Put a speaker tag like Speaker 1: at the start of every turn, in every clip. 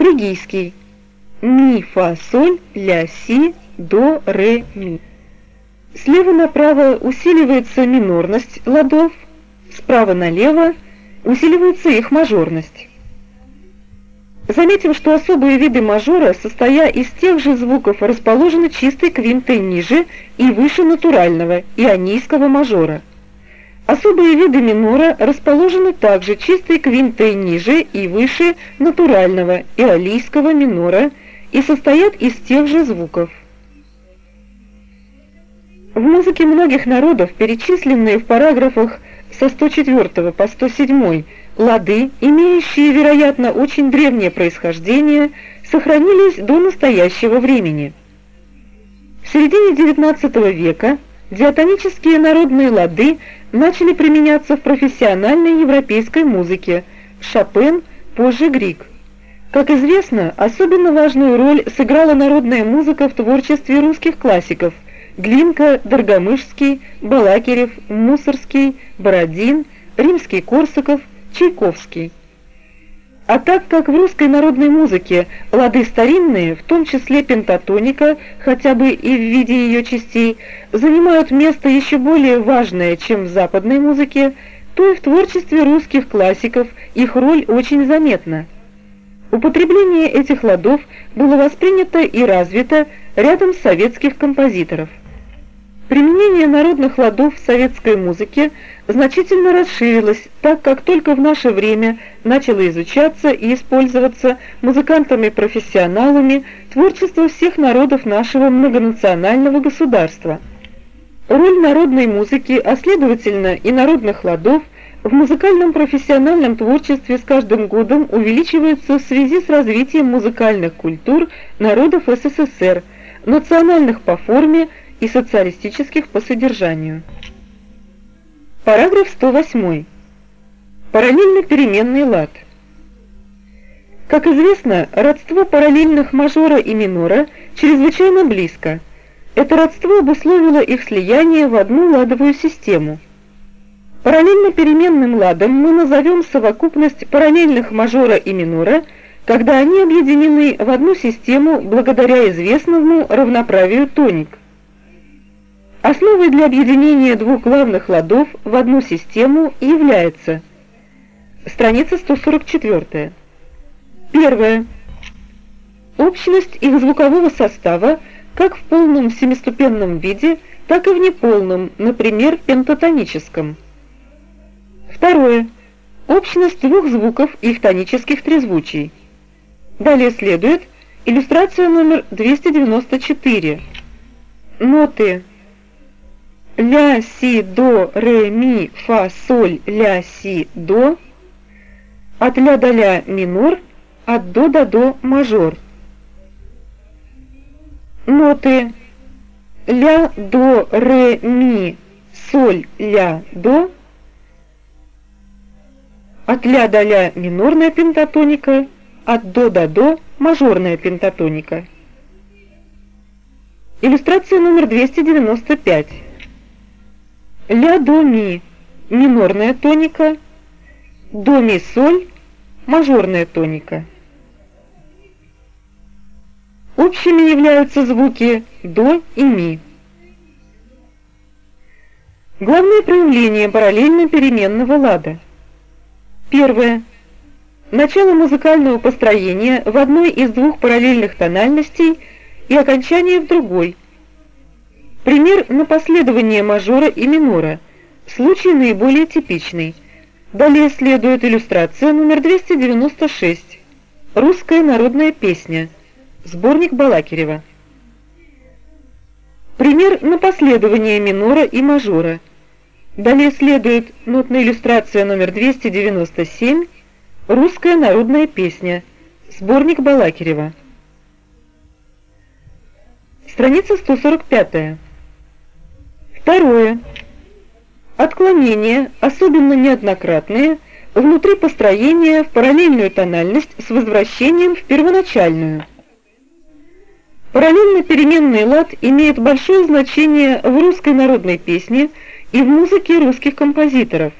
Speaker 1: Фригийский. Ми, фа, соль, ля, си, до, ре, ми. Слева направо усиливается минорность ладов, справа налево усиливается их мажорность. Заметим, что особые виды мажора, состоя из тех же звуков, расположены чистой квинтой ниже и выше натурального ионийского мажора. Особые виды минора расположены также чистой квинтой ниже и выше натурального иолийского минора и состоят из тех же звуков. В музыке многих народов, перечисленные в параграфах со 104 по 107 лады, имеющие, вероятно, очень древнее происхождение, сохранились до настоящего времени. В середине XIX века диатонические народные лады начали применяться в профессиональной европейской музыке, Шопен, позже Грик. Как известно, особенно важную роль сыграла народная музыка в творчестве русских классиков Глинка, Доргомышский, Балакирев, Мусорский, Бородин, Римский-Корсаков, Чайковский. А так как в русской народной музыке лады старинные, в том числе пентатоника, хотя бы и в виде ее частей, занимают место еще более важное, чем в западной музыке, то и в творчестве русских классиков их роль очень заметна. Употребление этих ладов было воспринято и развито рядом советских композиторов. Применение народных ладов в советской музыке значительно расширилось, так как только в наше время начало изучаться и использоваться музыкантами-профессионалами творчество всех народов нашего многонационального государства. Роль народной музыки, а следовательно и народных ладов, в музыкальном профессиональном творчестве с каждым годом увеличивается в связи с развитием музыкальных культур народов СССР, национальных по форме и социалистических по содержанию. Параграф 108. Параллельно переменный лад. Как известно, родство параллельных мажора и минора чрезвычайно близко. Это родство обусловило их слияние в одну ладовую систему. Параллельно переменным ладом мы назовем совокупность параллельных мажора и минора, когда они объединены в одну систему благодаря известному равноправию тоник. Основой для объединения двух главных ладов в одну систему является страница 144. Первое. Общность их звукового состава как в полном семиступенном виде, так и в неполном, например, пентатоническом. Второе. Общность двух звуков их тонических трезвучий. Далее следует иллюстрация номер 294. Ноты ля, си, до, ре, ми, фа, соль, ля, си, до, от ля до ля минор, от до до до мажор. Ноты ля, до, ре, ми, соль, ля, до, от ля до ля минорная пентатоника, от до до до мажорная пентатоника. Иллюстрация номер 295. Ля до ми минорная тоника, до ми соль мажорная тоника. Общими являются звуки до и ми. Главное проявление параллельно переменного лада. Первое. Начало музыкального построения в одной из двух параллельных тональностей и окончание в другой – Пример на последование мажора и минора. Случай наиболее типичный. Далее следует иллюстрация номер 296. Русская народная песня. Сборник Балакирева. Пример на последование минора и мажора. Далее следует нотная иллюстрация номер 297. Русская народная песня. Сборник Балакирева. Страница 145. Второе. Отклонения, особенно неоднократные, внутри построения в параллельную тональность с возвращением в первоначальную. Параллельно переменный лад имеет большое значение в русской народной песне и в музыке русских композиторов.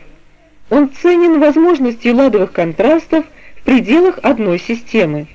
Speaker 1: Он ценен возможностью ладовых контрастов в пределах одной системы.